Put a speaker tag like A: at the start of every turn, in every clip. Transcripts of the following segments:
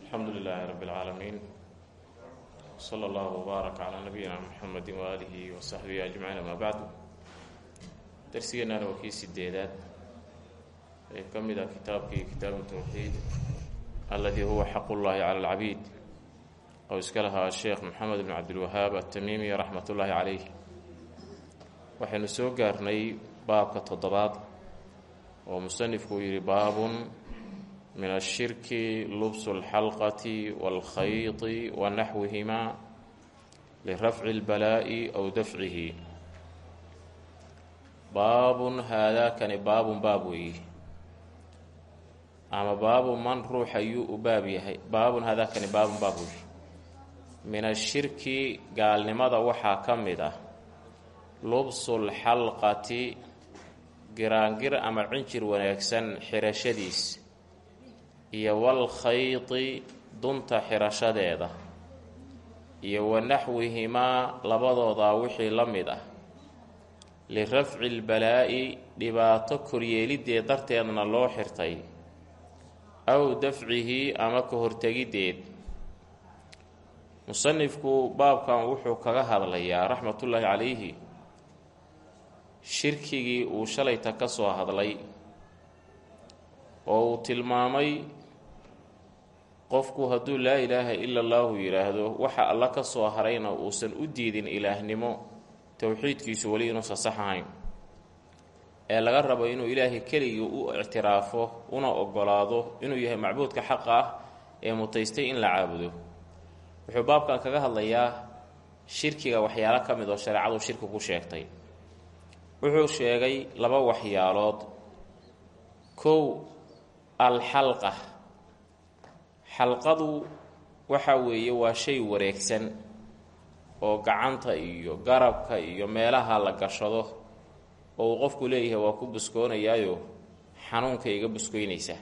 A: alxamdu lilaahi rabi اlcaalamiin sala allahu wbaarak calaa nabiyina muxamedi waaalihi wa saxbihi ajmaciin amaa bacdu darsigeennaana waa kii sideedaad ee ka mid ah kitaabkii kitaabu towxiid alladii huwa xaq ullaahi cala alcabiid oo iska lahaa sheekh maxamed bn cabdilwahaab atamiimi raxmat ullaahi calayh waxaynu soo gaarnay baabka toddobaad oo musanifku uu yidhi baabun min ashirki lubsu اlxalqati wاlkhayti wa naxwihimaa lirafci اlbalaa'i aw dafcihi baabun haadaakani baabun baab weeye ama baabu man ruux ayuu u baab yahay baabun haadaakani baabun baab weeye min ashirki gaalnimada waxaa ka mid ah lubsu lxalqati giraangir ama cinjir wanaagsan xirashadiis iyo walkhayti dunta xirashadeeda iyo wa naxwihimaa labadoodaa wixii la mid ah. Lirafci lbalaa'i dhibaato koryeelideed darteedna loo xirtay aw dafcihi ama ka hortegiddeed musanifku baabkan wuxuu kaga hadlayaa raxmatullaahi calayhi shirkigii uu shalayta ka soo hadlay oo uu tilmaamay qofku hadduu laa ilaaha ila allaahu yidhaahdo waxa alla ka soo harayna uusan u diidin ilaahnimo towxiidkiisu weli inuusan sax ahayn ee laga rabo inuu ilaahay keligii u ictiraafo una ogolaado inuu yahay macbuudka xaqa ah ee mutaystay in la caabudo. Wuxuu baabkan kaga hadlayaa shirkiga waxyaalo ka mid oo shareecadu shirki ku sheegtay. Wuxuu sheegay laba waxyaalood. Kow alxalqa xalqadu waxa weeye waa shay wareegsan oo gacanta iyo garabka iyo meelaha la gashado oo uu qofku leeyahay waa ku buskoonayaayo xanuunka iga buskoynaysa.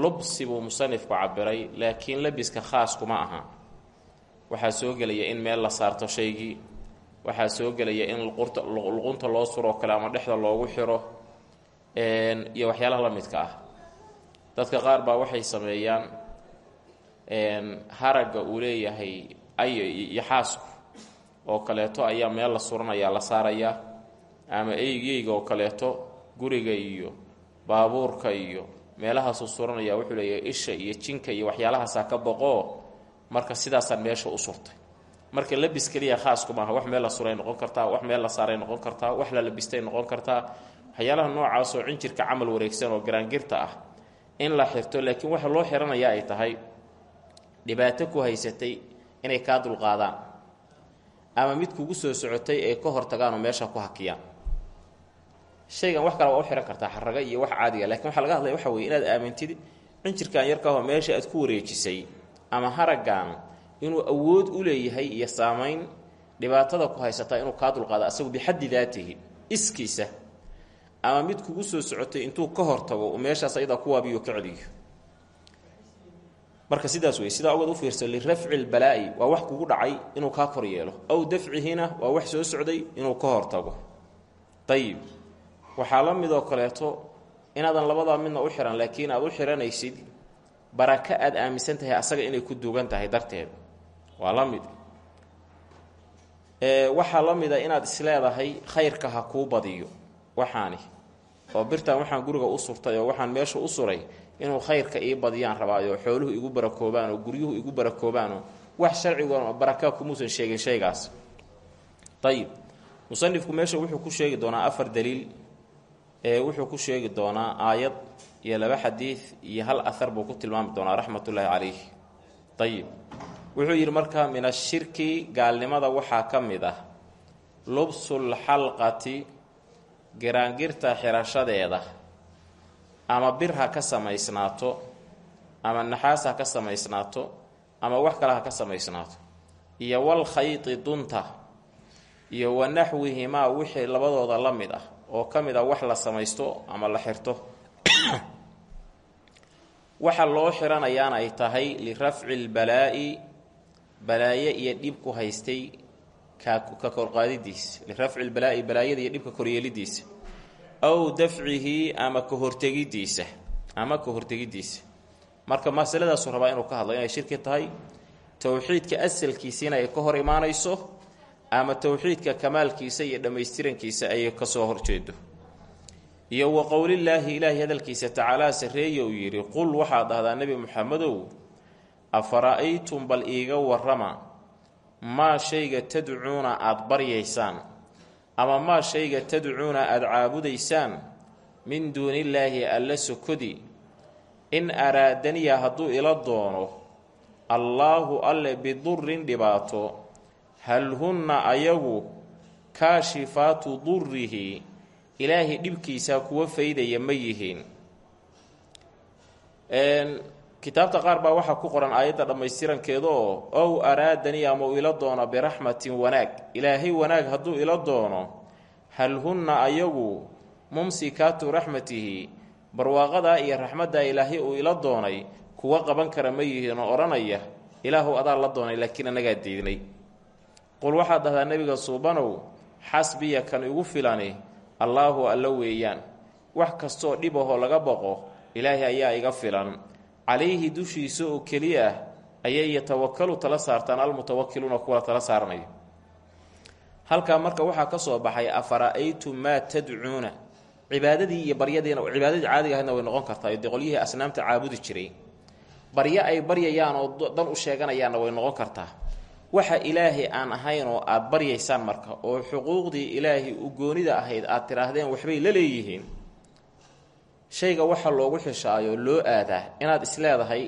A: Lubsi buu musanifku cabiray laakiin labiska khaas kuma aha. Waxaa soo gelaya in meel la saarto shaygii waxaa soo gelaya in luqunta loo suroo kale ama dhexda loogu xiro iyo waxyaalaha la midka ah dadka qaar baa waxay sameeyaan haragga uu leeyahay ayo iyo oo kaleeto ayaa meel la suranayaa la saarayaa ama eygeyga oo kaleeto guriga iyo baabuurka iyo meelahaasuu suranaya wuxuu leeyahay isha iyo jinka iyo waxyaalahaasaa ka boqoo marka sidaasaan meesha u surtay. Marka labis keliya khaasku maaha wax meel la suray noqon kartaa wax meel la saaray noqon kartaa wax la labistay noqon kartaa. Waxyaalaha noocaasoo cinjirka camal wareegsan oo garaangirta ah in la xirto laakiin waxa loo xiranaya ay tahay dhibaato ku haysatay inay kaa dulqaadaan ama mid kugu soo socotay ee ka hortagaanoo meesha ku hakiyaan shaygan wax kale waa u xihan kartaa xaraga iyo wax caadiga lakiin waxaa laga hadlaya waxa weye inaad aamintid cinjirkan yarkaahoo meesha aad ku wareejisay ama haraggan inuu awood u leeyahay iyo saamayn dhibaatada ku haysataa inuu kaa dulqaado asagu bixaddi daatihi iskiisa ama mid kugu soo socotay intuu ka hortago meeshaas ayadaa ku waabiyo ka marka sidaas wey sidaa ogood u fiirso lirafci lbalaa'i waa wax kugu dhacay inuu kaa kor yeelo. Aw dafcihina waa wax soo socday inuu ka hortago ayib waxaa la midoo kaleeto inaadan labadaa midna u xihan laakiin aad u xihanaysid baraka aad aaminsan tahay asaga inay ku dugan tahay darteed. Waa la mid. Waxaa la mida inaad isleedahay khayrka ha kuu badiyo waxaani. Oo birtan waxaan guriga u surtay oo waxaan meesha u suray inuu khayrka ii badiyaan rabaayo xooluhu igu barakoobaan oo guryuhu igu barakoobaanoo wax sharcigoona barakaa kumuusan sheegin shaygaas. Ayib musanifku meesha wuxuu ku sheegi doonaa afar daliil ee wuxuu ku sheegi doonaa aayad iyo laba xadiid iyo hal ahar buu ku tilmaami doonaa raxmatullaahi calayh ayib wuxuu yidhi marka min ashirki gaalnimada waxaa ka mid ah lubsulxalqati giraangirta xirashadeeda ama bir ha ka samaysnaato ama naxaas ha ka samaysnaato ama wax kale ha ka samaysnaato iyo wal khayti dunta iyo wa naxwihimaa wixii labadooda la mid ah oo ka mid ah wax la samaysto ama la xirto. Waxa loo xiranayaana ay tahay lirafci lbalaa'i balaaye iyo dhib ku haystay ka korqaadidiisa lirafci lbalaa'i balaayada iyo dhibka koryeelidiisa aw dafcihi ama ka hortegidiisa ama ka hortegiddiisa marka masaladaasu rabaa inuu ka hadlo inay shirki tahay towxiidka asalkiisiina ay ka hor imaanayso ama towxiidka kamaalkiisa iyo dhammaystirankiisa ay ka soo horjeedo. Iyo wa qowlillaahi ilaahay hadalkiisa tacaalaa sarreeya uu yidhi qul waxaad dhahdaa nebi muxamedow afara'aytum bal iiga warrama maa shayga tadcuuna aada baryaysaan ama maa shayga tadcuuna aada caabudaysaan min duunillaahi alla sokodi in araadaniya hadduu ila doono allaahu alle bidurin dhibaato hal hunna ayagu kaashifaatu durihi ilaahay dhibkiisaa kuwa faydaya ma yihiin kitaabta qaar baa waxaa ku qoran aayadda dhammaystirankeeda oo ow araadanii ama uu ila doono biraxmatin wanaag? Ilaahay wanaag hadduu ila doono hal hunna ayagu mumsikaatu raxmatihi barwaaqadaa iyo raxmaddaa ilaahay uu ila doonay kuwa qaban kara ma yihiin oo odhanaya ilaahu adaa la doonay laakiin annagaa diidnay. Qul waxaad dhahdaa nebiga suubanow xasbiya kan igu filani allaahu allo weeyaan. Wax kastooo dhib ahoo laga boqo ilaahay ayaa iga filan calayhi dushiisa oo keliya ayay yatawakalu tala saartaan almutawakiluuna kuwa tala saaranaya halkaa marka waxaa ka soo baxay afara'aytum maa tadcuuna? Cibaadadii iyo baryadiina cibaadadii caadiga ahaydna way noqon kartaa dee qolyihii asnaamta caabudi jiray. Baryo ay baryayaan oo dan u sheeganayaanna way noqon kartaa. Waxa ilaahay aan ahayn oo aada baryaysaan marka oo xuquuqdii ilaahay u goonida ahayd aad tidhaahdeen waxbay la leeyihiin shayga waxa loogu xishaayo loo aadaa inaad isleedahay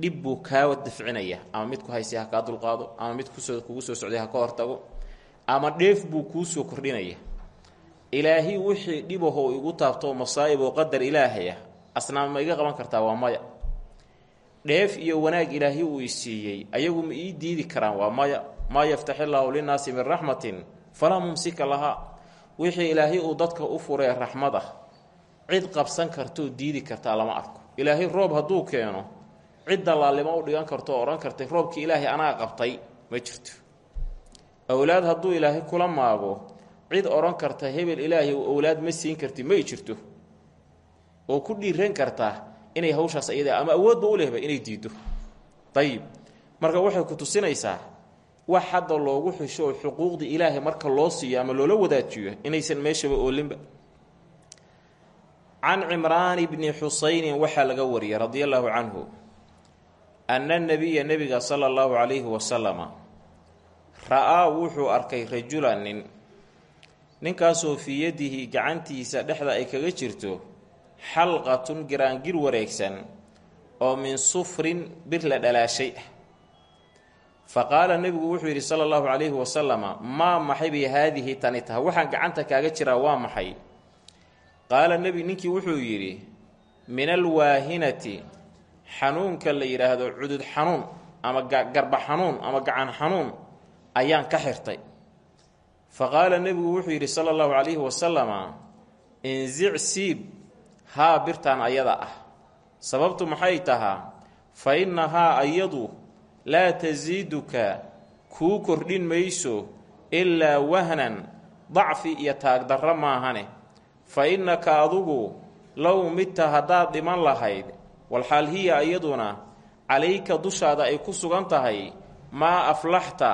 A: dhib buu kaa dafcinaya ama mid ku haysay ha kaa dulqaado ama mid ku soo kugu soo socday ha ka hortago ama dheef buu kuu soo kordhinaya. Ilaahi wixii dhibahoo igu taabto masaa'ib oo qadar ilaahay ah asnaam ma iga qaban kartaa waa maya. Dheef iyo wanaag ilaahi uu i siiyey ayagu ma ii diidi karaan waa maya. Maa yaftax illaahu linnaasi min raxmatin falaa mumsika lahaa. Wixii ilaahay uu dadka u furay raxmad ah cid qabsan kartoo diidi kartaa lama arko. Ilaahay roob hadduu keeno cid dallaalnimo u dhigan karto oo odhan kartay roobkii ilaahay anaa qabtay ma jirto. Owlaad hadduu ilaahay kula maago cid odhan karta hebel ilaahay owlaad ma siin karti may jirto. Oo ku dhiiran karta inay hawshaas iyada ama awoodba u lehba inay diiddo. Dayib marka waxay ku tusinaysaa wax hadda loogu xisho oo xuquuqdii ilaahay marka loo siiyo ama loola wadaajiyo inaysan meeshaba oolinba can cimraani bni xusaynin waxaa laga wariyay radia allaahu canhu anna nebiya nebiga sala allahu calayhi wasalama ra'aa wuxuu arkay rajulan nin ninkaasoo fii yadihi gacantiisa dhexda ay kaga jirto xalqatun giraangir wareegsan oo min sufrin bir la dhalaashay. Ah fa qaala nebigu wuxuu yidhi sala allahu calayhi wasalama maa maxay bay haadihi tani taha waxaan gacanta kaaga jiraa waa maxay qaala nebi ninkii wuxuu yidhi min alwaahinati xanuunka la yidhaahdo cudud xanuun ama garba xanuun ama gacan xanuun ayaan ka xirtay. Fa qaala nebigu wuxuu yidhi sala allahu calayhi wasalama inzic siib haa birtaan ayada ah. Sababtu maxay tahaa? Fa innahaa ayadu laa tasiiduka kuu kordhin mayso ilaa wahnan dacfi iyo taagdarro maahane fa innaka adugu low midta haddaad dhiman lahayd walxaal hiya iyaduna calayka dushaada ay ku sugan tahay maa aflaxta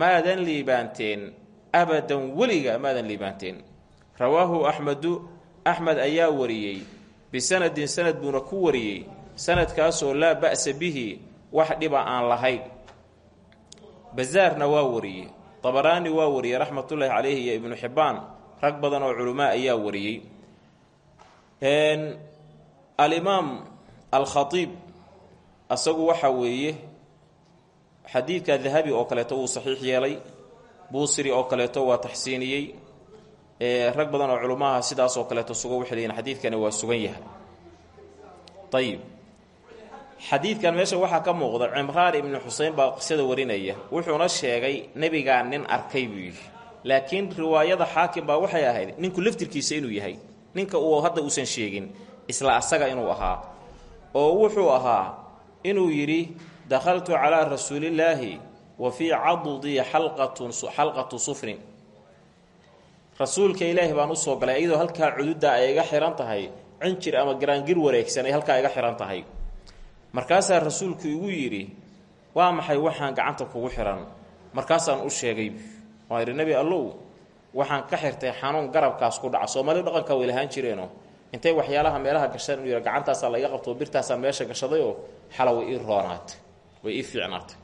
A: maadan liibaanteen abadan weliga maadan liibaanteen. Rawaahu axmedu axmed ayaa wariyey bisanadin sanad buuna ku wariyey sanadkaasoo laa ba'sa bihi wax dhiba aan lahayn. Basaarna waa wariyey dabaraani waa wariyey raxmatullaahi calayhi iyo ibnu xibbaan rag badan oo culamaa ayaa wariyey. Alimaam alkhatiib asagu waxa weeye xadiidka dahabi oo kaleeto wuu saxiix yeelay buusiri oo kaleeto waa taxsiiniyey. Rag badan oo culummaha sidaas oo kaleeto sugo waxay leeyiin xadiidkani waa sugan yahay. Ayib xadiidkan meesha waxaa ka muuqda cimraan ibnu xusein baa qisada warinaya. Wuxuuna sheegay nebigaa nin arkay buu yidhi laakiin riwaayada xaakim baa waxay ahayd ninku laftirkiisa inuu yahay. Ninka uu hadda uusan sheegin isla asaga inuu ahaa. Oo wuxuu ahaa inuu yidhi dakhaltu calaa rasuulillaahi wa fii cadudii xalqatun xalqatu sufrin. Rasuulka ilaahi baan u soo galay iyadoo halkaa cududda ay iga xihan tahay cinjir ama garaangir wareegsan ay halkaa iga xihan tahay. Markaasaa rasuulku igu yidhi waa maxay waxaan gacanta kugu xihan markaasaan u sheegay waan idhi nebi allow waxaan ka xirtay xanuun garabkaas ku dhaca soomaalidu dhaqankaa way lahaan jireenoo intay waxyaalaha meelaha gashaan inuu yidha gacantaasaa la iga qabto birtaasaa meesha gashadayoo xala way ii roonaatay way ii fiicnaatay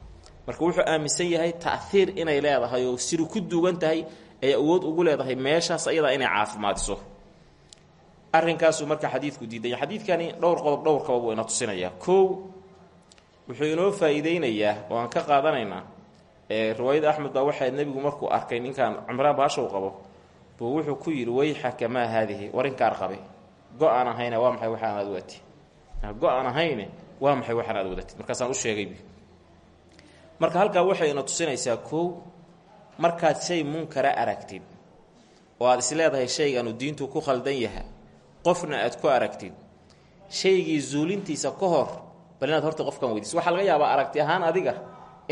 A: marka wuxuu aaminsan yahay ta'hiir inay leedahay oo siri ku duugan tahay ay awood ugu leedahay meeshaas ayadaa inay caafimaadiso. Arrinkaasuu marka xadiidku diidaya xadiidkani dhowr qodob dhowr kaba buu ina tusinayaa kow wuxuu inoo faa'iideynayaa oo aan ka qaadanaynaa riwaayada axmed baa waxaa nebigu markuu arkay ninkan cumraan baashow qabo buu wuxuu ku yidhi wayxaka maa haadihi warinkaar qabe. Go'aan waa maxay waxaan aad wadati go'aan waa maxay waxaan aad wadatid markaasaan u sheegayb marka halkaa waxay ina tusinaysaa kow markaad shay munkara aragtid oo aad is leedahay shayganu diintu ku khaldan yaha qofna aad ku aragtid shaygii zuulintiisa ka hor bal horta qofkan weydiis waxaa laga yaabaa aragti ahaan adiga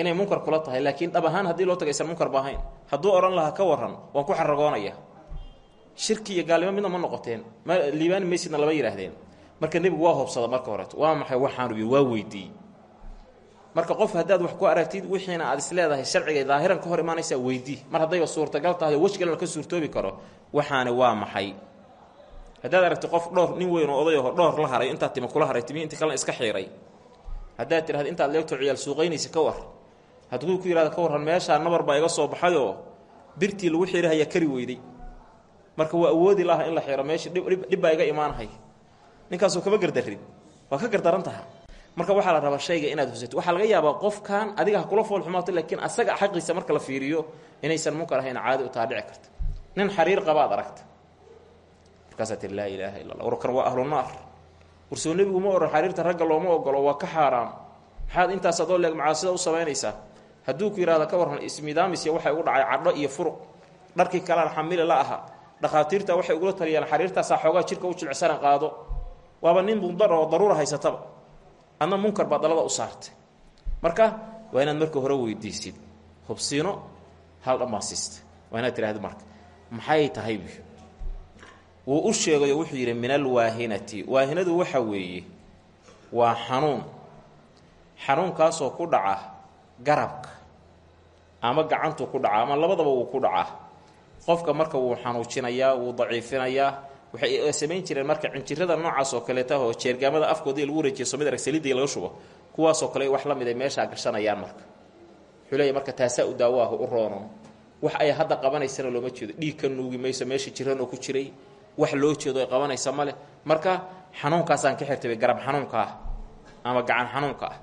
A: inay munkar kula tahay laakiin dhab ahaan haddii loo taga aysan munkar ba ahayn. Hadduu odhan lahaa ka waran waan ku xaragoonaya shirki iyo gaalnimo midna ma noqoteen. Ma liibaani maysidna lama marka nebigu waa hobsada marka horeeto waa maxay? Waxaanu yidhi waa weydiiyey marka qof haddaad wax ku aragtid wixiina aad is sharciga daahiran ka hor imaanaysaa weydii. Mar haddayba suurtagal tahay oo wejgalana ka suurtoobi karo waxaani waa maxay? Haddaad aragti qof dhowr nin weyn oo odayaho dhowr la haray intaad tima kula haray timi inti kalena iska xiiray haddaad tidhahda intaad leegto ciyaal suuqaynaysa ka war hadduu ku yidhahda ka warran meeshaa nabar baa iga soo baxayoo birtii lagu xiihaya kari weyday. Marka waa awoodi laha in la xiro meesha dhib baa iga imaanahay ninkaasoo kama gardarin waa ka gardaran marka waxaa la rabaa shayga inaad husato. Waxaa laga yaabaa qofkan adiga ha kula fool xumaato laakiin asaga xaqiisa marka la fiiriyo inaysan munkar ahayn caadi u taa dhici karta. Nin xariir qabaad aragta. Markaasaa tii laa ilaaha illa allah warkan waa ahlu naar. Warsoo nebigu ma ohan xariirta ragga looma ogolo waa ka xaaraam. Maxaad intaas adoo leeg macaasida u samaynaysaa hadduu ku yidhahda ka warran ismidaamisya waxay ugu dhacay cadho iyo furuq dharkii kalaan xamili la aha. Dhakhaatiirta waxay ugula taliyaan xariirtaasaa xoogaa jirka u jilcsana qaado. Waaba nin mundar oo daruura haysataba. Adna munkar baad dalada u saartay. Marka waa inaad marka hore weydiisid. Hubsiino hal dhammaasiista waa inaad tidhahda marka maxay tahay wuu u sheegayo wuxuu yidhi min alwaahinati. Waahinadu waxa weeye waa xanuun. Xanuunkaasoo ku dhaca garabka ama gacantu ku dhaca ama labadaba wuu ku dhacaa qofka marka wuu xanuujinayaa wuu daciifinayaa waxay samayn jireen marka cinjirada noocaas oo kaleeta oo jeergaamada afkoodii lagu wareejiyo somid arag laga shubo kuwaasoo kale wax la mid ay meeshaa gashanayaan marka. Wuxuu marka taasaa u daawo ah u roono wax ay hadda qabanaysana looma jeedo. Dhiig nuugi mayso meesha jiranoo ku jiray wax loo jeedo ay qabanaysa male marka xanuunkaasaan ka xirtay garab xanuunka ah ama gacan xanuunka ah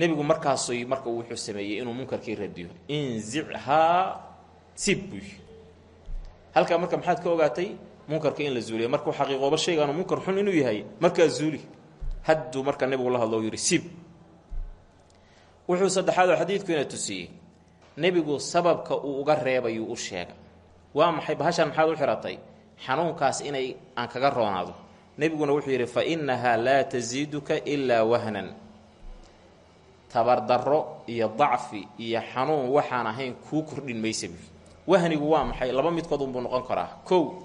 A: nebigu markaasy marka wuxuu sameeyey inuu munkarkii radiyo. Inzichaa sib buy halkaa marka maxaad ka ogaatay munkarka in la zuuliya markuu xaqiiqooba shaygaanu munkar xun inuu yahay markaa zuuli. Hadduu marka nebigu la hadlo yidhi sib. Wuxuu saddexaadoo xadiidku ina tusiyey nebigu sababka uu uga reebayuu u sheega. Waa maxay? Bahashaan maxaad u xihatay xanuunkaas inay aan kaga roonaado. Nebiguna wuxuu yidhi fa innahaa laa tasiiduka ilaa wahnan tabardarro iyo dacfi iyo xanuun waxaan ahayn kuu kordhin maysa buy wahnigu waa maxay? Laba midkood unbuu noqon karaa. Kow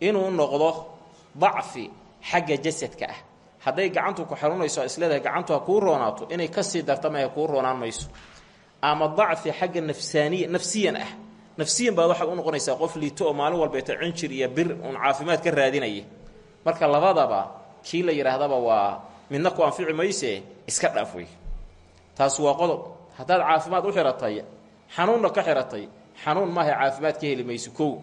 A: inuu noqdo dacfi xagga jasadka ah. Hadday gacantu ku xanuunayso isleedahay gacantu ha roonaato. Inay ka sii darta ma kuu roonaan mayso. Ama dacfi xagga nafsaaniya nafsiyan ah. Nafsiyan baad waxaad u noqonaysaa qof liito oo maalin walbeeto cinjir iyo bir uun caafimaad ka raadinaya marka labadaba kii la yidhaahdaba waa midna ku anfici mayse iska dhaaf taas waa qodob. Haddaad caafimaad u xihatay xanuunna ka xihatay xanuun maaha caafimaad ka heli mayso kow.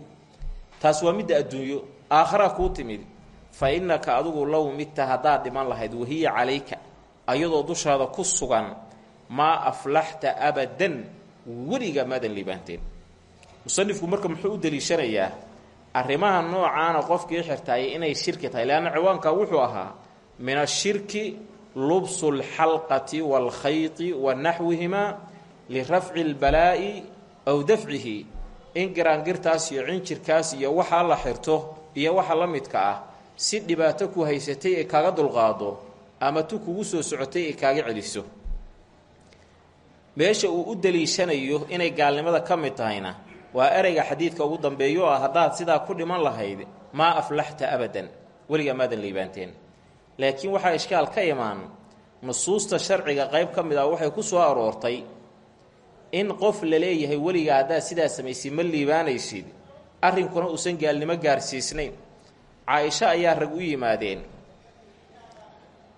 A: Taas waa midda adduunyo. Aakhara kuu timid. Fa innaka adigu low midta haddaad dhiman lahayd wahiya calayka ayadoo dushaada ku sugan maa aflaxta abadan weliga maadan liibaanteen musanifku marka muxuu u deliishanayaa arrimaha noocaana qofkii xirtaayay inay shirki tahay leanna ciwaanka wuxuu ahaa min ashirki lubsu lxalqati waalkhayti wa naxwihimaa lirafci lbalaa'i aw dafcihi. In giraangirtaas iyo cinjirkaas iyo waxaa la xirto iyo waxa la midka ah si dhibaato ku haysatay ee kaaga dulqaado ama tu kugu soo socotay ee kaaga celiso. Meesha uu u deliishanayo inay gaalnimada ka mid tahayna waa ereyga xadiidka ugu dambeeyo ah haddaad sidaa ku dhiman lahayd maa aflaxta abadan weligaa maadan liibaanteen laakiin waxaa ishkaal ka imaan nusuusta sharciga qayb ka mid ah waxay ku soo aroortay in qof la leeyahay weligaa haddaad sidaa samaysay ma liibaanaysid arrinkuna uusan gaalnimo gaarsiisnayn. Caaisho ayaa rag u yimaadeen.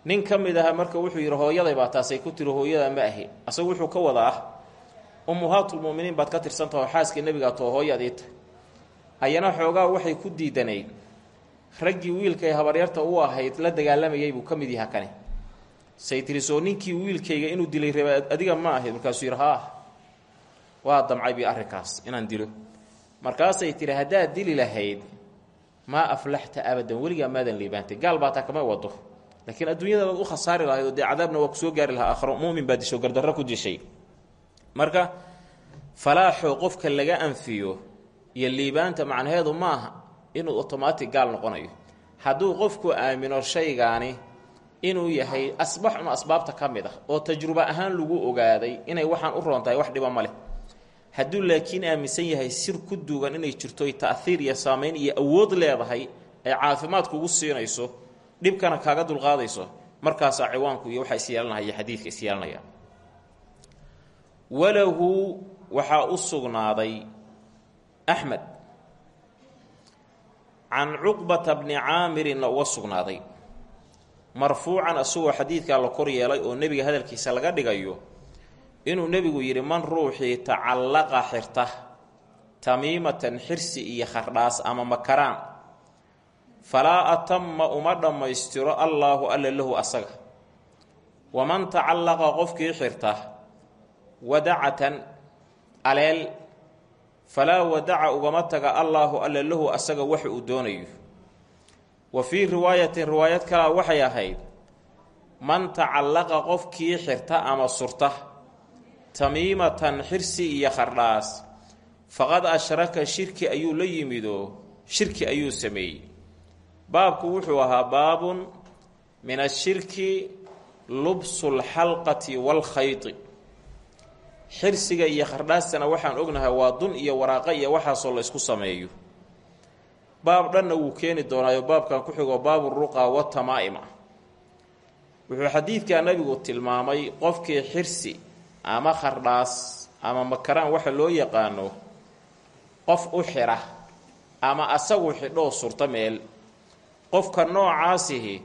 A: Nin ka mid aha marka wuxuu yidhi hooyaday baa taasay ku tiri hooyada ma ahi asagu wuxuu ka wadaa ummuhaatulmu'miniin baad ka tirsantaha oo xaaskii nebigaa too hooyadii ta ayana xoogaa waxay ku diidanayd raggii wiilkay habaryarta u ahayd la dagaalamayay buu ka mid yaha kani say tiri soo ninkii wiilkayga inuu dilay raba adiga ma ahayd markaasuu yidhi waa damcay bi arrinkaas inaan dilo. Markaasay tiri haddaad dili lahayd maa aflaxta abadan weligaa maadan liibaantay. Gaal baa taa kama wado laakiin adduunyada baad u khasaari lahayd oo dee cadaabna waa gaari lahaa. Aakhro mumin baa disho gardarro ku dishay. Marka falaaxoo qofka laga anfiyo iyo liibaanta macnaheedu ma aha inuu otomaatig gaal noqonayo. Hadduu qofku aamino shaygaani inuu yahay asbax un asbaabta ka mid ah oo tajrubo ahaan lagu ogaaday inay waxaan u roon tahay wax dhiba ma leh. Hadduu laakiin aaminsan yahay sir ku duugan inay jirto ta'hiir iyo saamayn iyo awood leedahay ay caafimaad kugu siinayso dhibkana kaaga dulqaadayso markaasaa ciwaanku iyo waxaa isyeelanaya xadiidka isyeelanaya walahu waxaa u sugnaaday axmed can cuqbata bni caamirinna uga sugnaaday marfuucan asagoo xadiidkaa la kor oo nebiga hadalkiisa laga dhigayo inuu nebigu yidhi man ruuxii tacallaqa xirta tamiimatan xirsi iyo khardhaas ama makaraan falaa atama uma dhammaystiro allaahu alla lahu asaga waman tacallaqa qofkii xirta wadacatan aleel falaa wadaca ugama taga allaahu alla lahu asaga waxa uu doonayo. Wa fii riwaayatin riwaayad kalaa waxay ahayd man tacallaqa qofkii xirta ama surta tamiimatan xirsi iyo khardhaas faqad ashraka shirki ayuu la yimidoo shirki ayuu sameeyey. Baabku wuxuu ahaa baabun min ashirki lubsu lxalqati waalkhayti xirsiga iyo khardhaastana waxaan ognahay waa dun iyo waraaqo iyo waxaasoo la ysku sameeyo. Baab dhanna wuu keeni doonaayo baabkan ku xigoo baabu ruqa watamaa'ima wuxuu xadiidkaa nabigu tilmaamay qofkii xirsi ama khardhaas ama makaraan waxa loo yaqaano qof u xidha ama asagu xidhoo surta meel. Qofka noocaasihi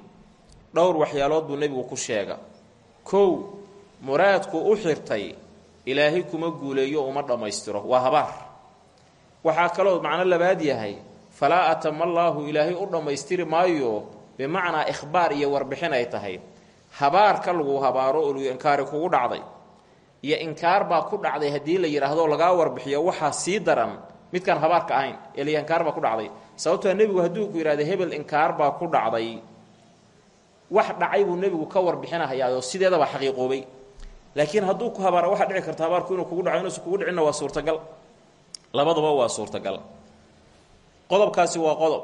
A: dhowr waxyaalood buu nebigu ku sheega. Kow muraadku u xirtay ilaahay kuma guuleeyo uma dhammaystiro waa habaar. Waxaa kaloo macno labaad yahay falaa atama allaahu ilaahay u dhammaystiri maayo bimacnaa ikhbaar iyo warbixin ay tahay. Habaarka lagu habaaro oo inkaari kugu dhacday iyo inkaar baa ku dhacday haddii la yidhaahdo lagaa warbixiyo waxaa sii daran midkaan habaarka ahayn ee la inkaar baa ku dhacday. Sababtoo nebigu hadduu ku yidhahda hebel inkaar baa ku dhacday wax dhacay buu nebigu ka warbixinahayaoo sideedaba xaqiiqoobay laakiin hadduu ku habaara waxaa dhici karta habaarku inuu kugu dhaco inuusan kugu dhicinna waa suurtagal. Labadaba waa suurtagal. Qodobkaasi waa qodob.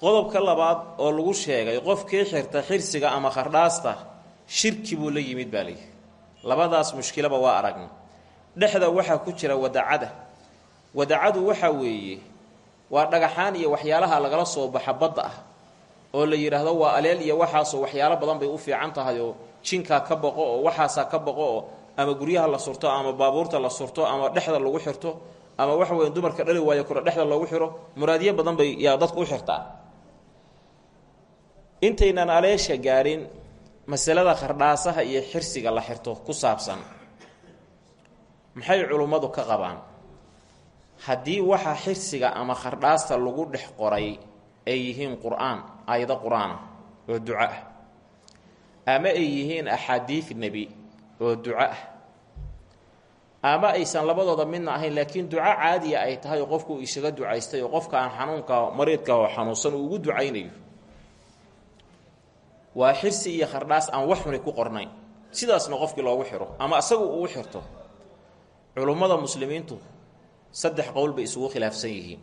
A: Qodobka labaad oo lagu sheegay qofkii xirta xirsiga ama khardhaasta shirki buu la yimid baa layidhi labadaas mushkilaba waa aragna. Dhexda waxaa ku jira wadacada. Wadacadu waxaa weeye waa dhagaxaan iyo waxyaalaha lagala soo baxa badda ah oo la yidhaahdo waa aleel iyo waxaasoo waxyaalo badan bay u fiican tahay oo jinkaa ka baqo oo waxaasaa ka baqo oo ama guryaha la surto ama baabuurta la surto ama dhexda lagu xirto ama waxa weya dumarka dhali waayo kura dhexda loogu xiro muraadiyo badan bay yaa dadku u xirtaa. Intaynan aleesha gaarin masalada khardhaasaha iyo xirsiga la xirto ku saabsan. Maxay culummadu ka qabaan? Haddii waxa xirsiga ama khardhaasta lagu dhex qoray ay yihiin qur'aan aayado qur'aanah oo duco ah ama ay yihiin axaadiid nebi oo duco ah ama aysan labadooda midna ahayn laakiin duco caadiya ay tahay oo qofku isaga ducaystay oo qofka aan xanuunka mariidka oo xanuunsan uu ugu ducaynayo. Waa xirsi iyo khardhaas aan wax xuni ku qornayn. Sidaasna qofkii loogu xiro ama asagu uu xirto. Culummada muslimiintu saddex qowl bay isugu khilaafsan yihiin.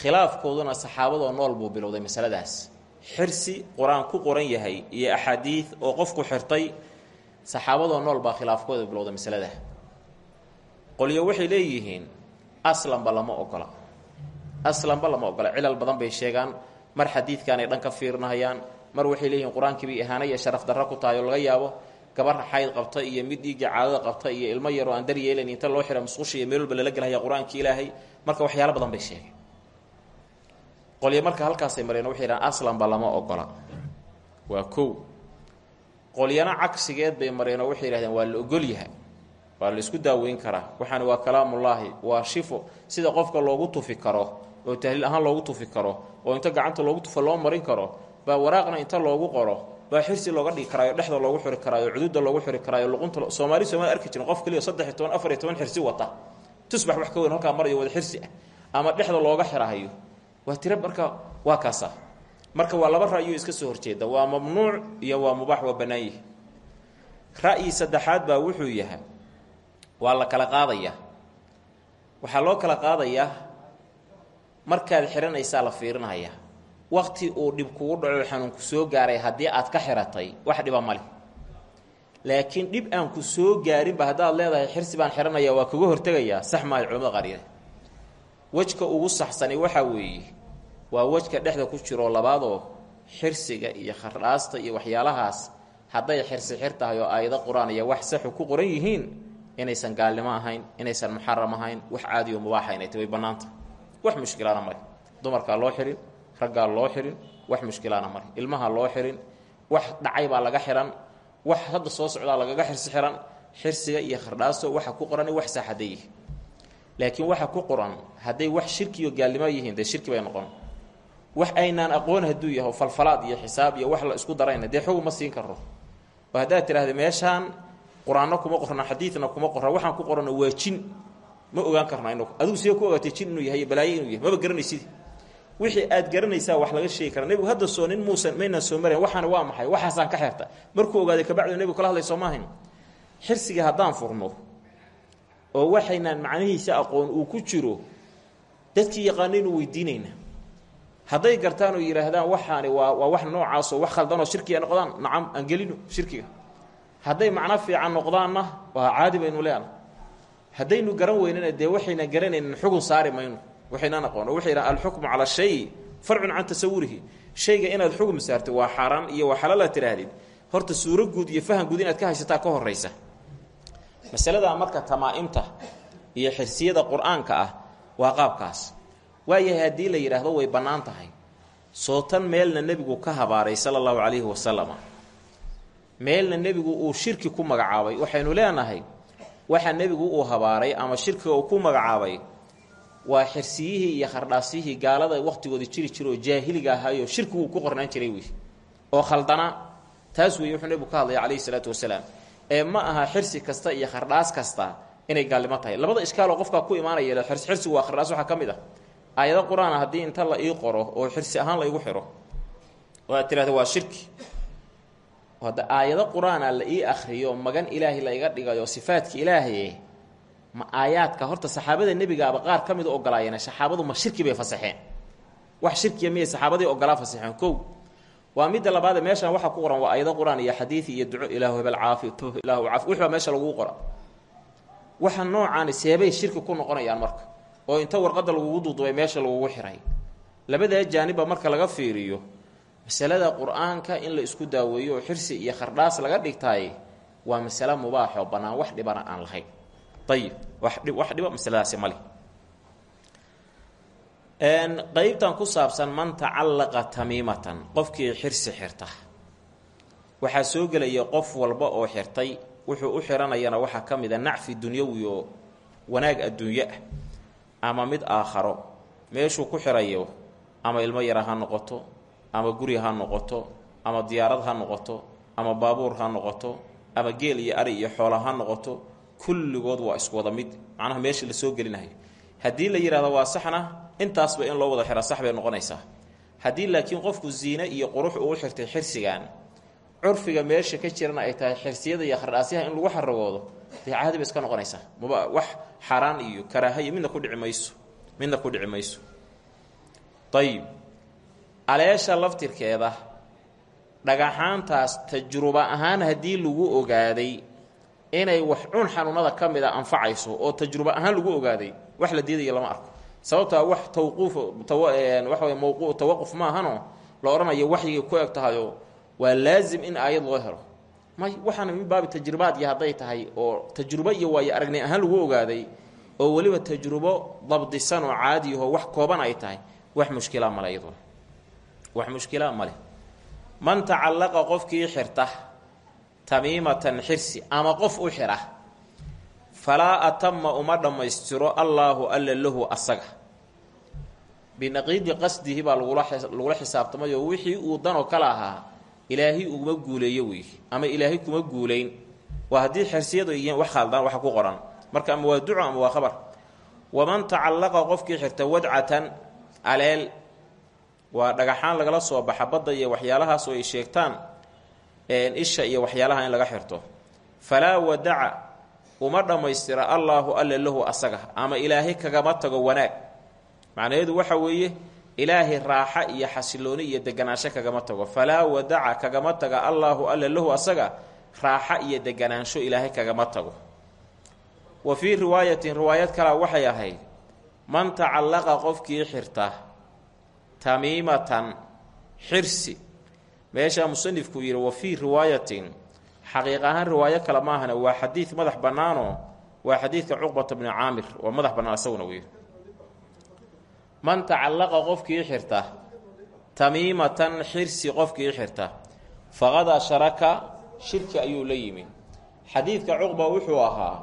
A: Khilaafkooduna saxaabadoo nool buu bilowday masaladaas xirsi qur'aan ku qoran yahay iyo axaadiid oo qofku xirtay saxaabadoo nool baa khilaafkooda bilowday masalada. Qolyo waxay leeyihiin aslanba lama ogola. Aslanba lama ogola. Cilal badan bay sheegaan mar xadiidkaanay dhan ka fiirinahayaan mar waxay leeyihiin qur'aankii bay ihaana sharaf darro ku tahay oo laga yaabo gabar xayd qabta iyo mid dhiigga caadada qabta iyo ilmo yaroo aan dar yeelayn inta loo xira musqusha iyo meel walba lala gelhaya qur'aankii ilaahay marka waxyaalo badan bay sheegeen qolyo marka halkaasay mareen waxay yidhahan aslanba lama ogola. Waa kow. Qolyana cagsigeed bay mareenoo waxay yidhahdeen waa la ogolyaha waa la isku daaweyn karaa. Waxaana waa kalaamullaahi waa shifo sida qofka loogu tufi karo oo tahliil ahaan loogu tufi karo oo inta gacanta loogu tufo loo marin karo baa waraaqna inta loogu qoro baa xirsi looga dhigi karaayo dhexda loogu xiri karaayo cuduudda loogu xiri karaayo luqunta soomaali soomali arki jirin qof kaliya saddex iyo toban afar toban xirsi wata. Tusbax wax ka weyn halkaa marayo wada xirsi ah ama dhexda looga xirahayo waa tira marka waa kaasa. Marka waa laba ra'yo iska soo horjeeda. Waa mamnuuc iyo waa mubaax waa bannaan yihi ra'yi saddexaad baa wuxuu yahay waa la kala qaadayaa waxaa loo kala qaadayaa markaad xihanaysaa la fiirinaya. Waqti uu dhib kugu dhaco xanuunku soo gaaray haddii aad ka xiratay wax dhiba male laakiin dhib aan ku soo gaarinba haddaad leedahay xirsi baan xihanaya waa kaga hortegayaa sax maayo culamada qaariyada wejka ugu saxsani waxaa weeye waa wejka dhexda ku jiroo labaadoo xirsiga iyo khardhaasta iyo waxyaalahaas. Hadday xirsi xir tahay oo aayado qur'aan iyo wax saxu ku qoran yihiin inaysan gaalnimo ahayn inaysan muxaram ahayn wax caadiyo mubaaxa inay tay way bannaanta wax mushkilaana male dumarkaa loo xihin raggaa loo xihin wax mushkilaana male ilmaha loo xihin wax dhacay baa laga xihan wax hadda soo socdaa lagaga xirsi xihan xirsiga iyo khardhaasto waxa ku qoran wax yihiin. Laakiin waxa ku qoran hadday wax shirkiyo gaalnimo yihiin dee shirki bay noqon wax aynaan aqoon hadduu yaho falfalaad iyo xisaab iyo wax la isku darayna dee ma siin karo oo haddaad tidhahda meeshaan qur'aanno kuma qorna xadiidna kuma qorra waxaan ku qorano waa ma ogaan karna inagu adigu sidee ku ogaatay jin inuu yahay iyo inuu yahay maba garanaysid wixii aad garanaysaa wax laga sheegi kara. Nebigu hadda soo nin muusan maynaan soo marayn waxaana waa maxay? Waxaasaan ka xirta markuu ogaaday kabacdu nebigu kala hadlay soo maahayn xirsiga haddaan furno oo waxaynaan macnihiisa aqoon uu ku jiro dadkii yaqaanaynu weydiinaynaa hadday gartaan oo yidhaahdaan waxaani waa waa wax noocaasoo wax khaldanoo shirkiga noqdaan. Nacam aan gelino shirkiga. Hadday macno fiican noqdaanna waa caadi baynu leena haddaynu garan weynana dee waxaynan garanaynin xugun saari mayno. Waxaynaan aqoon oo waxay yidhahan alxukmu cala shay farcun can tasawurihi shayga inaad xugum saartay waa xaaraan iyo waa xalaalaad tidhaahdid horta suuro guud iyo fahan guud inaad ka haysataa ka horraysa. Masaladaa marka tamaa'imta iyo xirsiyada qur'aanka ah waa qaabkaas waayahay haddii la yidhaahdo way bannaan tahay. Sootan meelna nebigu ka habaaray sala allahu calayhi wasalama meelna nebigu uu shirki ku magacaabay. Waxaynu leenahay waxa nebigu uu habaaray ama shirkiga uu ku magacaabay waa xirsiyihii iyo khardhaasyihii gaalada wakhtigooda jiri jira oo jaahiliga ahaayoo shirkiguu ku qornaan jiray wey oo khaldana taas weeye wuxuu nebigu ka hadlaya calayhi salaatu wasalaam ee ma aha xirsi kasta iyo khardhaas kasta inay gaalnimo tahay. Labada ishkaaloo qofkaa ku imaanaya xirsigu waa khardhaas waxaa ka mid ah aayado qur'aana haddii inta la ii qoro oo xirsi ahaan la igu xiro oo aad tidhahda waa shirki. Hadda aayado qur'aana la ii akhriyo magan ilaahay la iga dhigayo sifaadka ilaahaye ma aayaadka horta saxaabada nebigaaba qaar ka mid u ogolaayeen saxaabadu ma shirki bay fasaxeen wax shirkiya miyay saxaabadii ogolaa fasaxeen kow. Waa midda labaade meeshan waxaa ku qoran waa aayado qur'aan iyo xadiid iyo duco ilaahu hebel caafi tu ilaahu caafi wixbaa meesha laguu qora waxa noocaani seebay shirki ku noqonayaan marka oo inta warqadda lagugu duudubay meesha lagugu xiray. Labadaa jaanibba marka laga fiiriyo masalada qur'aanka in la isku daaweeyo oo xirsi iyo khardhaas laga dhigtaay waa masale mubaax oo bannaan wax dhibana aan lahayn. Ayib wax dhib wax dhiba masaladaasi male qeybtan ku saabsan man tacallaqa tamiimatan qofkii xirsi xirta. Waxaa soo gelaya qof walba oo xirtay wuxuu u xiranayana waxaa ka mid nacfi dunyawi oo wanaag adduunyo ah ama mid aakharo meeshuu ku xirayo ama ilmo yara ha noqoto ama guri ha noqoto ama diyaarad ha noqoto ama baabuur ha noqoto ama geel iyo ari iyo xoola ha noqoto kulligood waa isku wada mid. Macnaha meesha la soo gelinayo. Haddii la yidhahdo waa saxna intaasba in loo wada xira sax bay noqonaysaa. Haddii laakiin qofku ziine iyo qurux uu xirtay xirsigan curfiga meesha ka jirana ay tahay xirsiyada iyo khardhaasyaha in lagu xaragoodo dee caadi iska noqonaysaa. Maba wax xaaraan iyo karaahayo midna ku dhici mayso. Midna ku dhici mayso. Ayib aleesha laftirkeeda dhagaxaantaas tajruba ahaan haddii lagu ogaaday inay wax cun xanuunada ka mid anfacayso oo tajruba ahaan lagu ogaaday wax la diidaya lama arko. Sababtaa wax tawquuf waxa mawqu tawaquf maahano la odhanayo waxyigay ku eg tahayo waa laazim in aayad loo helo may waxaana min baabi tajribaadkii hadday tahay oo tajrubo iyo waayo aragnay ahaan lagu ogaaday oo weliba tajrubo dabdisan oo caadiyaho wax kooban ay tahay wax mushkila male iyadoo. Wax mushkila male man tacallaqa qofkii xirta tamiimatan xirsi ama qof u xira falaa atama uma dhammaystiro allaahu alla lahu asaga. Binaqiidi qasdihi baa lagula lagula xisaabtamayo wixii uu danoo kala ahaa ilaahay uguma guuleeyo wey. Ama ilaahay kuma guuleyn. Waa haddii xirsiyadu yihiin wax khaldaan waxa ku qoran. Marka ama waa duco ama waa khabar. Waman tacallaqa qofkii xirta wadcatan aleel waa dhagaxaan lagala soo baxa badda iyo waxyaalahaas oo ay sheegtaan isha iyo waxyaalaha in laga xirto. Falaa wadaca uma dhammaystira allaahu alla lahu asaga ama ilaahay kagama tago wanaag. Macnaheedu waxa weeye ilaahay raaxa iyo xasilooni iyo deganaansho kagama tago. Falaa wadaca kagama taga allaahu alla lahu asaga raaxa iyo deganaansho ilaahay kagama tago. Wa fii riwaayatin riwaayad kalea waxay ahayd man tacallaqa qofkii xirta tamiimatan xirsi. Meeshaa musanifku yidhi wa fii riwaayatin xaqiiq ahaan riwaayo kale maahana waa xadiid madax bannaanoo waa xadiidka cuqbata bni caamir waa madax bannaan isaguna uu yidhi man tacallaqa qofkii xirta tamiimatan xirsi qofkii xirta faqad asharaka shirki ayuu la yimi xadiidka cuqba wuxuu ahaa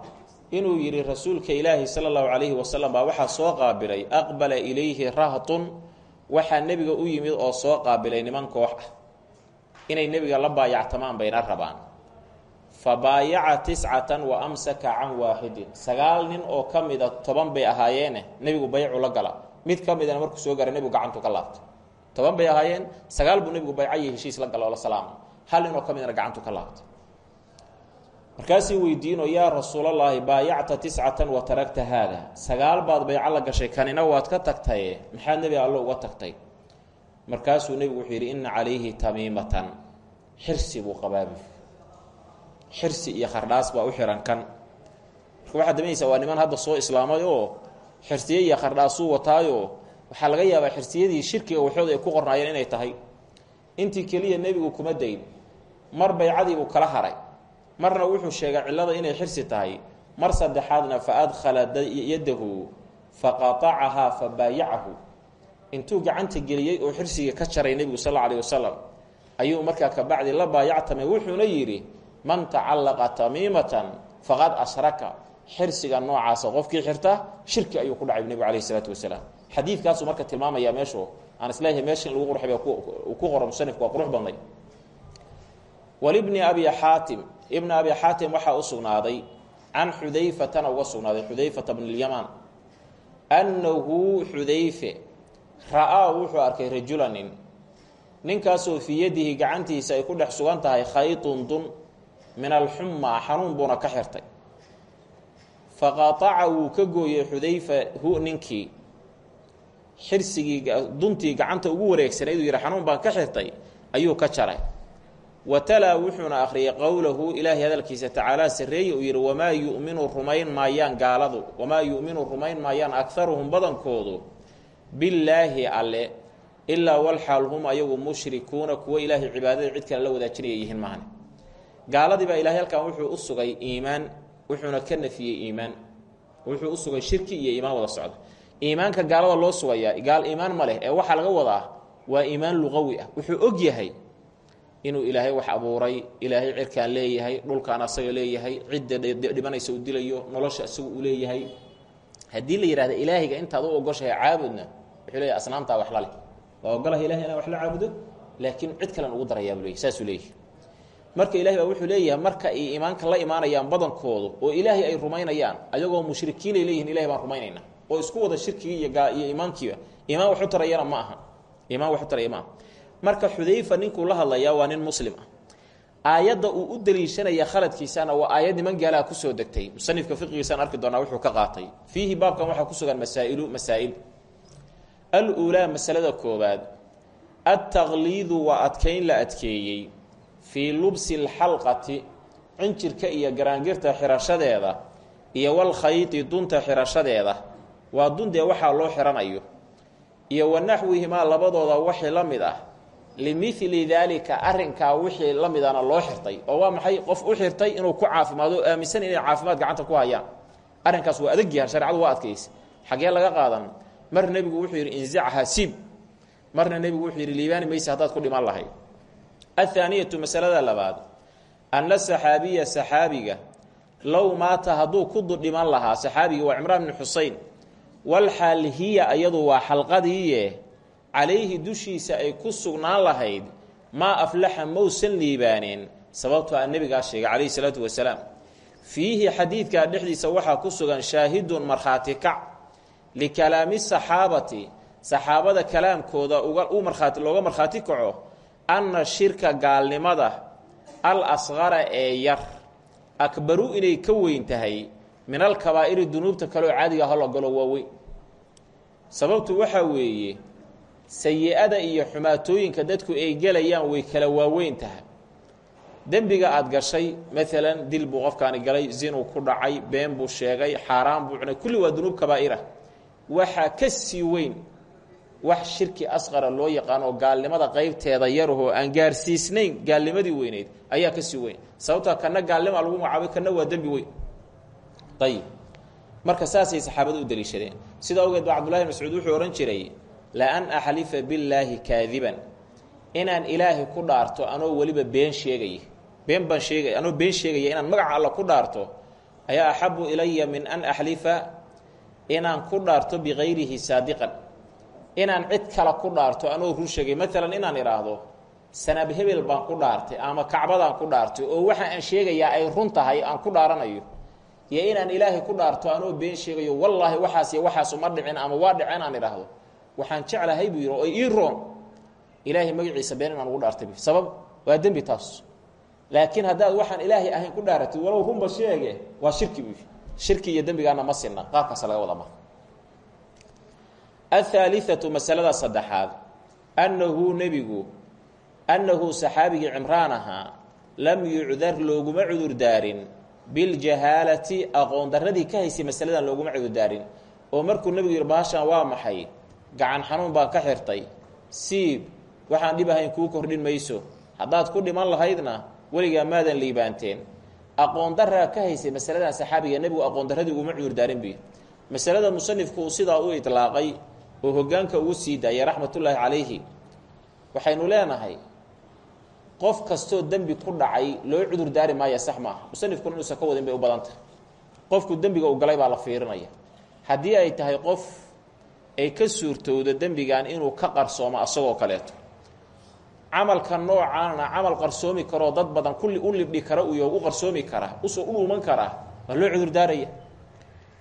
A: inuu yidhi rasuulka ilaahi sala allahu calayhi wasalam baa waxaa soo qaabilay aqbala ilayhi rahtun waxaa nebiga u yimid oo soo qaabilay niman koox ah. Inay nebiga la baayactamaan bayna rabaan. Fa baayaca tiscatan wa amsaka can waaxidin sagaal nin oo ka mida toban bay ahaayeene nebigu baycu la gala mid ka midana markuu soo garay nebigu gacantu ka laabto toban bay ahaayeen sagaal buu nebigu baycayo heshiis la gala oo la hal nin oo ka midana gacantu ka laabto markaasii weydiino yaa rasuulallaahi baayacta tiscatan wa taragta haada. Sagaal baad bayco la gashay kanina waad ka tagtaye. Maxaad nebi allo uga tagtay? Markaasuu nebigu wuxuu yidhi inna calayhi tamiimatan. Xirsi buu qabaabi. Xirsi iyo khardhaas baa u xihan kan. Marka waa niman hadda soo islaamay oo xirsiye iyo khardhaasuu wataayo waxaa laga yaabaa xirsiyadii shirkiga waxooda ay ku qornaayeen inay tahay. Intii keliya nebigu kuma dayn mar baycadiibuu kala haray. Marna wuxuu sheegay cillada inay xirsi tahay. Mar saddexaadna fa adkhala yadahu fa qatacahaa fa baayacahu. Intuu gacanta geliyey oo xirsiga ka jaray nebigu sal alla alih wasalam ayuu markaa kabacdi la baayactamay wuxuuna yidhi man tacallaqa tamiimatan faqad ashraka xirsiga noocaasa qofkii xirta shirki ayuu ku dhacay nebigu alayh isalaatu wasalaam. Xadiidkaasuu marka tilmaamaya meeshu aan is leeyahay meesha lagu qurxay uu ku qoro musanifku waa qurux badnay. Walibni abi xaatim ibna abi xaatim waxaa u sugnaaday can xudayfatana uga sugnaaday xudayfata bn lyamaan annahu xudayfe ra'aa wuxuu arkay rajulanin ninkaasoo fii gacantiisa ay ku dhex sugan tahay khaytun dun min alxumaa xanuun buuna ka xirtay faqataca wuu ka gooyey xudayfa hu ninkii xirsigii duntii gacanta ugu wareegsanayd uu yidhi xanuun baan ka xirtay ayuu ka jaray. Wa talaa wuxuuna akhriyay qowlahu ilaahay hadalkiisa tacaalaa sarreeye uu yidhi wamaa yu'minu rumayn maayaan gaaladu wamaa yu'minu rumayn maayaan akharuhum badankoodu billaahi alle ilaa walxaal hum ayagu mushrikuuna kuwo ilaahay cibaadada cid kale la wadaajinaya yihiin mahane gaaladii baa ilahay halkan wuxuu u sugay iimaan wuxuuna ka nafiyey iimaan. Wuxuu u sugay shirki iyo iimaan wada socda iimaanka gaalada loo sugayaa gaal iimaan ma leh ee waxaa laga wadaa waa iimaan luqawi ah. Wuxuu og yahay inuu ilaahay wax abuuray ilaahay cirkaan leeyahay dhulkaan asaga leeyahay cidda dhibanaysa u dilayo nolosha isagu uu leeyahay. Haddii la yidhahda ilaahayga intaad u ogoshahay caabudna wuxuu leeyahay asnaamtaa wax la leh. Waa ogolahay ilahay inaan wax la caabudo laakiin cid kalen ugu darayaa buu leeyahy saasuu leeyahay marka ilahay baa wuxuu leeyahay marka ay iimaanka la imaanayaan badankoodu oo ilaahay ay rumaynayaan ayagoo mushrikiinay leeyihiin ilahay baan rumaynayna. Oo isku wada shirkigii iyo iyo iimaankiiba. Iimaan waxu tarayana ma aha. Iimaan waxu taraya ma aha. Marka xudayfa ninkuu la hadlayaa waa nin muslim ah. Aayadda uu u daliishanaya khaladkiisana waa aayad niman gaalaha ku soo degtay. Musanifka fiqigiisaan arki doonaa wuxuu ka qaatay. Fiihi baabkan waxaa ku sugan masaa'ilu masaa'il. Aluulaa masalada koowaad altaqliidu waa adkayn la adkeeyey fii lubsi alxalqati cinjirka iyo garaangirta xirashadeeda iyo walkhayti dunta xirashadeeda. Waa dun dee waxaa loo xiranayo. Iyo wa naxwihimaa labadooda wixii la mid ah. Limili daalika arrinkaa wixii la midana loo xirtay oo waa maxay? Qof u xirtay inuu ku caafimaado o aaminsan inay caafimaad gacanta ku hayaan. Arrinkaas waa adag yahan sharecadu waa adkaysa xagee laga qaadan? Mar nebigu wuxuu yidhi inzacha sib marna nebigu wuxuu yidhi liibaani mayse haddaad ku dhiman lahayd athaaniyatu masalada labaad anna saxaabiya saxaabiga low maata hadduu ku dhiman lahaa saxaabiga waa cimraan bni xusein walxaal hiya iyadu waa xalqadiiye calayhi dushiisa ay ku sugnaan lahayd maa aflaxa mowsan liibaaneen sababtoo a nebigaa sheegay calayhi salaatu wasalaam fiihi xadiidkaa dhexdiisa waxaa ku sugan shaahidun markhaati kac likalaami saxaabati saxaabada kalaamkooda u markhaati looga markhaati kaco anna shirka gaalnimada al asqara ee yar akbaru inay ka weyn tahay min alkabaa'iri dunuubta kaleoo caadiga ha la galo waaweyn sababtu waxaa weeye sayi-ada iyo xumaatooyinka dadku ay gelayaan way kala waaweyn tahay. Dembiga aada gashay maalan dil buu qofkaani galay zinuu ku dhacay been buu sheegay xaaraan buu cunay kulli waa dunuub kabaa'ira. Waxaa ka sii weyn wax shirki asqara loo yaqaano oo gaalnimada qaybteeda yarahoo aan gaarsiisnayn gaalnimadii weyneyd ayaa ka sii weyn. Sababtaa kana gaalnima lagu magacaabay kana waa dembi weyn. Ayib marka saasay saxaabadu u daliishadeen sida awgeed ba cabdullahi mascuud wuxuu odhan jiray la-an axlifa billaahi kaadiban. Inaan ilaahay ku dhaarto anoo weliba been sheegaya been baan sheegay anoo been sheegaya inaan magaca alla ku dhaarto ayaa axabu ilaya min an axlifa inaan ku dhaarto bikayrihi saadiqan inaan cid kale ku dhaarto anoo run sheegay maalan inaan idhaahdo sanab hebel baan ku dhaartay ama kacbadaan ku dhaartay oo waxa aan sheegayaa ay run tahay aan ku dhaaranayo. Iyo inaan ilaahay ku dhaarto anoo been sheegayo wallaahi waxaas iyo waxaas uma dhicin ama waa dhicin aan idhaahdo. Waxaan jeclahay buu yidhi oo ii roon. Ilaahay magaciisa been inaan ugu dhaartay sabab waa dembi taas. Laakiin haddaad waxaan ilaahay ahayn ku dhaaratid walow runba sheege waa shirki buu yidhi. Shirki iyo dembigaana ma sinna. Qaabkaas laga wada mara ahaaliatu masalada saddexaad annahu nebigu annahu saxaabigii cimraan ahaa lam yucdar looguma cudurdaarin biljahaalati aqoon darradii ka haysay masaladan looguma cudurdaarin oo markuu nebigu yidhi baashaan waa maxay gacan xanuun baan ka xirtay siib waxaan dhib ahayn kuu kordhin mayso haddaad ku dhiman lahaydna weligaa maadan liibaanteen aqoon daraa ka haysay masaladan saxaabiga nebigu aqoon darradii uguma cudurdaarin bi masalada musanifku uu sidaa u itlaaqay oo hoggaanka ugu sii daayay raxmatullaahi calayhi waxaynu leenahay qof kastoo dembi ku dhacay loo cudur daari maaya sax maaha musanifkuna inuusan ka wadin bay u badantahay qofku dembiga u galay baa la fiirinaya. Haddii ay tahay qof ay ka suurtowdo dembigan inuu ka qarsoomo asagoo kaleeto. Camalka noocaana camal qarsoomi karoo dad badan kulli u libdhi kara uyo u qarsoomi kara u soo u dhuuman karaa waa loo cudurdaaraya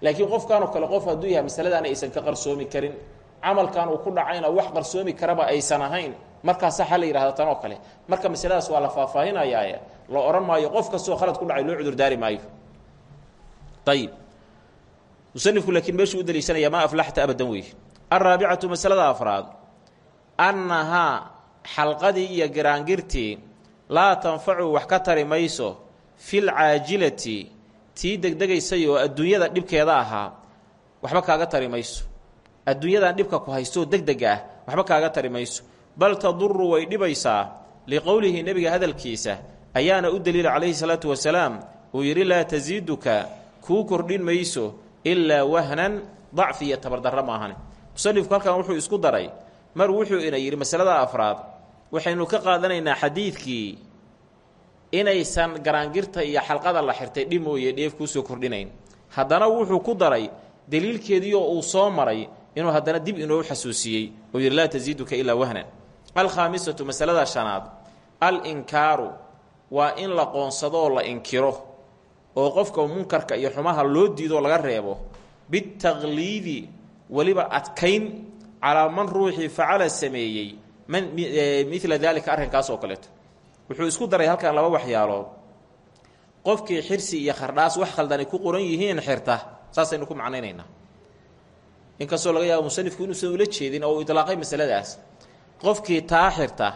A: laakiin qofkanoo kale qof hadduu yahay masaladaana aysan ka qarsoomi karin camalkan uu ku dhacayna wax qarsoomi karaba aysan ahayn markaasa ha la yihahda tanoo kale. Marka masaladaas waa la faahfaahinayaaye la odhan maayo qof kastoo khalad ku dhacay loo cudurdaari maayo. Ayib musanifku laakiin meeshuu u daliishanaya maa aflaxta abadan wey alraabicatu masalada afraad annahaa xalqadii iyo giraangirtii laa tanfacu wax ka tari mayso fil caajilati tii degdegaysay oo adduunyada dhibkeeda ahaa waxba kaaga tari mayso adduunyadan dhibka ku haystoo deg deg ah waxba kaaga tari mayso. Bal taduru way dhibaysaa liqowlihi nebiga hadalkiisa ayaana u daliila calayhi salaatu wasalaam uu yidhi laa tasiiduka kuu kordhin mayso ilaa wahnan dacfi iyo tabardarro maahan musanifku halkan wuxuu isku daray mar wuxuu ina yidhi masalada afraad waxaynu ka qaadanaynaa xadiidkii inaysan garaangirta iyo xalqada la xirtay dhib mooye dheef kuusoo kordhinayn. Haddana wuxuu ku daray daliilkeediioo uu soo maray inuu haddana dib inoo xasuusiyey oo yidhi laa tasiiduka ilaa wahnan. Alkhaamisatu masalada shanaad al-inkaaru waa in la qoonsadoo la inkiro oo qofka munkarka iyo xumaha loo diidoo laga reebo bitaqliidi weliba adkayn calaa man ruuxii facala sameeyey man midla daalika arrinkaas oo kaleeto. Wuxuu isku daray halkan laba waxyaalood. Qofkii xirsi iyo khardhaas wax khaldani ku qoran yihiin xirta saasaynu ku macnaynaynaa inkastoo laga yaabo musanifku inuusan ula jeedin oo uu idlaaqay masaladaas qofkii taa xirta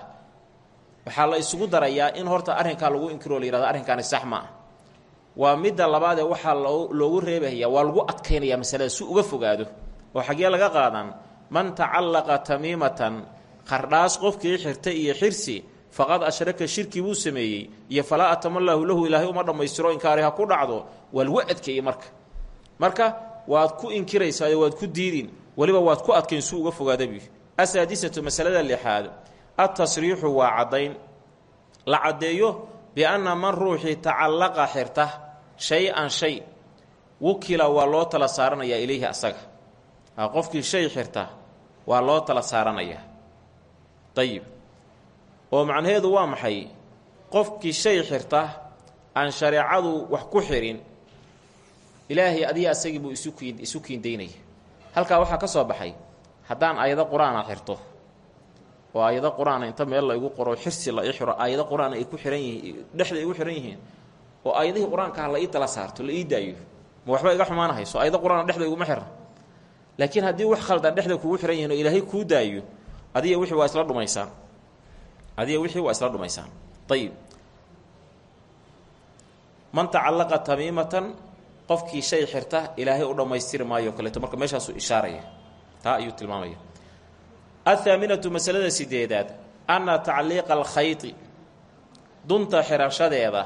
A: waxaa la isugu darayaa in horta arrinkaa lagu inkiroo la yihahdo arrinkaani sax ma ah waa midda labaadee waxaa loo loogu reebaya waa lagu adkaynaya masalada si uga fogaado. Oo xaggee laga qaadan man tacallaqa tamiimatan qardhaas qofkii xirta iyo xirsi faqad ashraka shirki buu sameeyey iyo falaa atama llaahu lahu ilaahay uma dhammaystiro inkaari ha ku dhacdo walwa-adka iyo marka. Marka waad ku inkiraysaayo waad ku diidin weliba waad ku adkayn suu uga fogaadabi asaadisatu masalada lixaad adtasriixu waa caddayn. La caddeeyo bianna man ruuxii tacallaqa xirta shay-an shay wukila waa loo tala saaranayaa ilayhi asaga. Qofkii shay xirta waa loo tala saaranayaa. Ayib oo macnaheedu waa maxay? Qofkii shay xirta aan shareecadu wax ku xirin ilaahay adiga asagii buu isu kiin isu kiindaynaya halkaa waxaa ka soo baxay haddaan ayado qur'aana xirto oo ayado qur'aana inta meel la igu qoro xirsi la ii xiro ayado qur'aan ay ku xihan yihiin dhexda igu xihan yihiin oo ayadihii qur'aankaha la ii tala saarto la ii daayo ma waxba iga xumaanahayso ayado qur'aana dhexda iguma xirna. Laakiin haddii wax khaldan dhexda kugu xihan yihiin oo ilaahay daayo adiga wixii waa isla dhumaysaan. Adiga wixii waa isla dhumaysaan. Ayib man tacallaqa tamiimatan qofkii shay xirta ilaahay u dhammaystiri maayo kaleeto. Marka meeshaasuu ishaaraya taa ayuu tilmaamaya. Athaaminatu masalada sideedaad anna tacliiqa alkhayti dunta xirashadeeda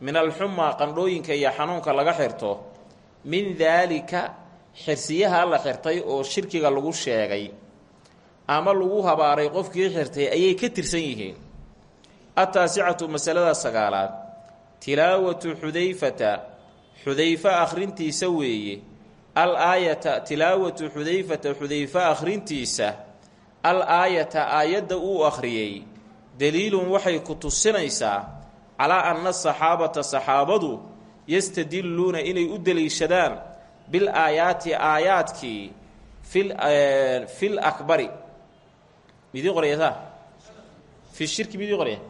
A: min alxumaa qandhooyinka iyo xanuunka laga xirto min daalika xirsiyaha la xirtay oo shirkiga lagu sheegay ama lagu habaaray qofkii xirtay ayay ka tirsan yihiin. Ataasicatu masalada sagaalaad tilaawatu xudayfata xudayfa akhrintiisa weeye. Al aayata tilaawatu xudayfata xudayfa akhrintiisa. Al aayata aayadda uu akhriyey. Daliilun waxay ku tusinaysaa calaa anna saxaabata saxaabadu yastadilluuna inay u deliishadaan bil aayaati aayaadkii fil fil akbari. Midii qoraysaa fi shirki midii qoraya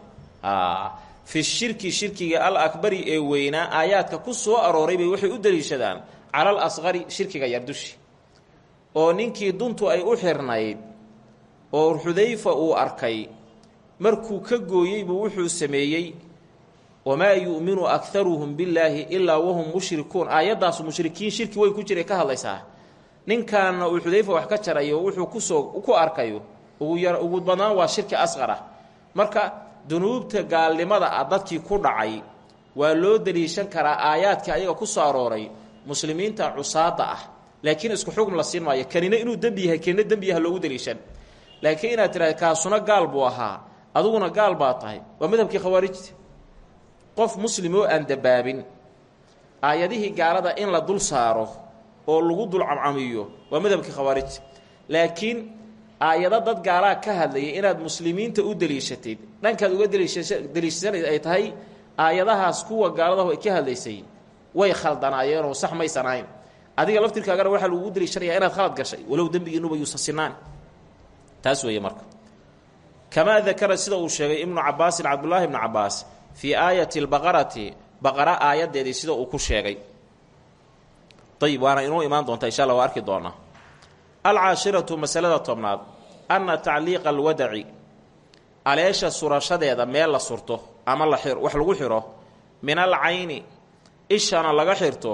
A: fi shirki shirkiga al akbari ee weynaa aayaadka ku soo arooray bay waxay u deliishadaan cala al asqari shirkiga yardushi oo ninkii duntu ay u xirnayd oo xudayfa uu arkay markuu ka gooyey buu wuxuu sameeyey wamaa yu'minu akharuhum billaahi ilaa wahum mushrikuun. Aayaddaasu mushrikiin shirki way ku jiray ka hadlaysaa. Ninkaanna uu xudayfa wax ka jarayo wuxuu ku soo ku arkayo ugu yar ugu badnaan waa shirki asqar ah marka dunuubta gaalnimada ah dadkii ku dhacay waa loo deliishan karaa aayaadkii ayaga ku soo arooray muslimiinta cusaada ah. Laakiin isku xugm la siin maayo. Kanina inuu dembi yahay kanina dembi yaha loogu deliishan laakiin inaad tiraada kaasuna gaal buu ahaa. Aduguna gaal baa tahay. Waa madhabkii khawaarijta. Qof muslim oo aan dabaabin aayadihii gaalada in la dul saaro oo lagu dul camcamiyo waa madhabkii khawaarijta. Laakiin aayado dad gaalaa ka hadlayay inaad muslimiinta u deliishatid dhankaad uga deliishasanayd ay tahay aayadahaas kuwa gaaladahu ay ka hadlaysay way khaldanaayeenoo sax maysan adiga laftirkaagana waxaa lagugu deliishanayaa inaad khalad gashay. Walow dembigiinuba yuusan sinaan taas weeye marka. Kamaa dakara sida uu sheegay ibnu cabaasin cabdullaahi ibnu cabaas fii aayati albaqarati baqara aayaddeedii sida uu ku sheegay. Ayib waana inuu imaan doontaa insha alla waa arki doonaa. Alcaashiratu masalada tobnaad anna tacliiqa alwadaci aleesha surashadeeda meel la surto ama la wax lagu xiro min alcayni ishana laga xirto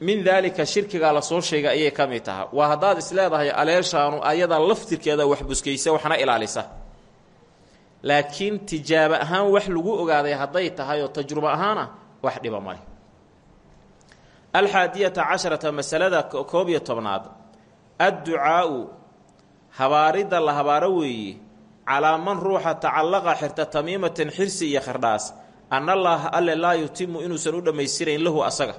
A: min daalika shirkigaa la soo sheegay ayay ka mid taha waa haddaad isleedahay aleeshaanu ayada laftirkeeda wax buskaysa waxna ilaalisa. Laakiin tijaabo ahaan wax lagu ogaaday hadday tahay oo tajrubo ahaana wax dhiba male alxaadiyata casharata masalada koob iyo tobnaad. Adducaau habaaridda la habaaro weeye calaa man ruuxa tacallaqa xirta tamiimatan xirsi iyo khardhaas an allaaha alle laa yutimu inuusan u dhammaystirayn lahu asaga.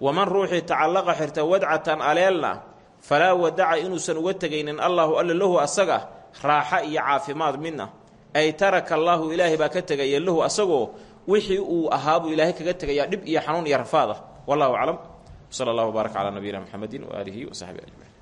A: Waman ruuxii tacallaqa xirta wadcatan aleelna falaa wadaca inuusan uga tegaynin allaahu alle lahu asaga raaxa iyo caafimaad midna. Ay taraka allaahu ilaahay baa ka tegaya lahu asagoo wixii uu ahaabuu ilaahay kaga tegayaa dhib iyo xanuun iyo rafaad ah wallahu aclam. Sala allahu baarak calaa nabiyina mxamedi waaalihi wasaxbi ajmaciin